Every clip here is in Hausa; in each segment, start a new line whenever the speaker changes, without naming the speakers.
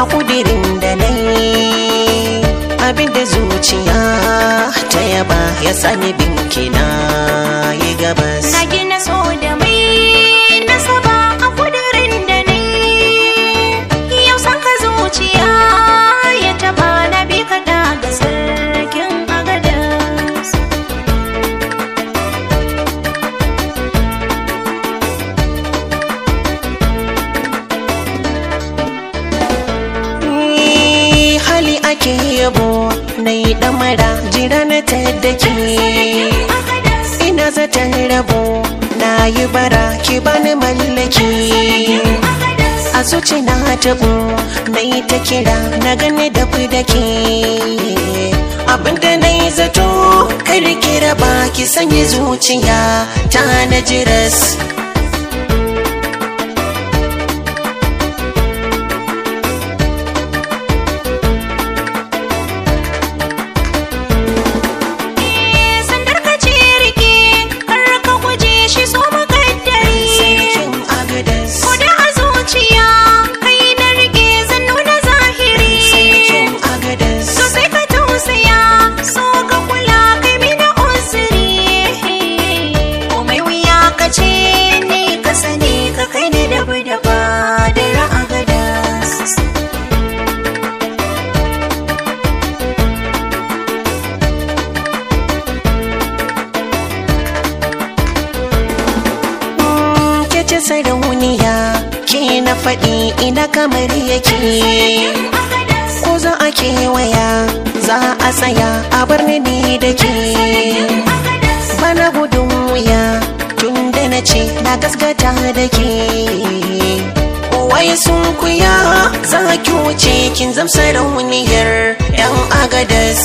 a kudirin da na yi. Abinda zuciya ta yaba ya sani binki na yi gabas.
Na gina so
ake yabo na yi ɗamara jira na taddake ina zaton rabo na yi bara ki bani mallaki. A zuci na taɓo na yi ta kira na gani da da ke. Abinda na yi zato kar ki raba ki sanya zuciya ta na jiras
ce
sarauniya ke na faɗi ina kamar yake. Ko za a kewaya za a tsaya a bar ni ni da ke. Bana gudun wuya tun da na ce na gaskata da ke. Wai sun kuya za ki wuce kin zam sarauniyar yan agadas.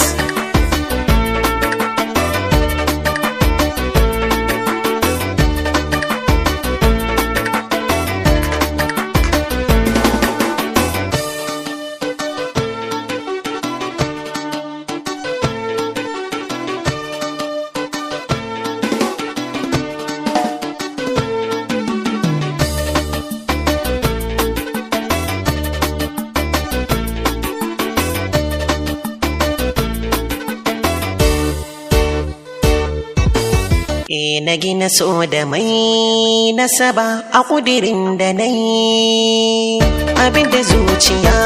E na gina so da mai nasaba a kudirin da na yi. Abinda zuciya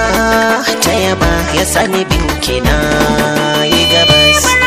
ta yaba ya sani binki na yi gabas.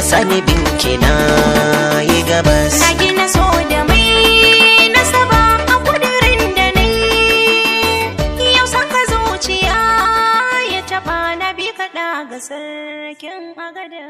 ya sani binki na yi gabas.
Gina so da mai nasaba a da ya na bi ka daga sarkin agade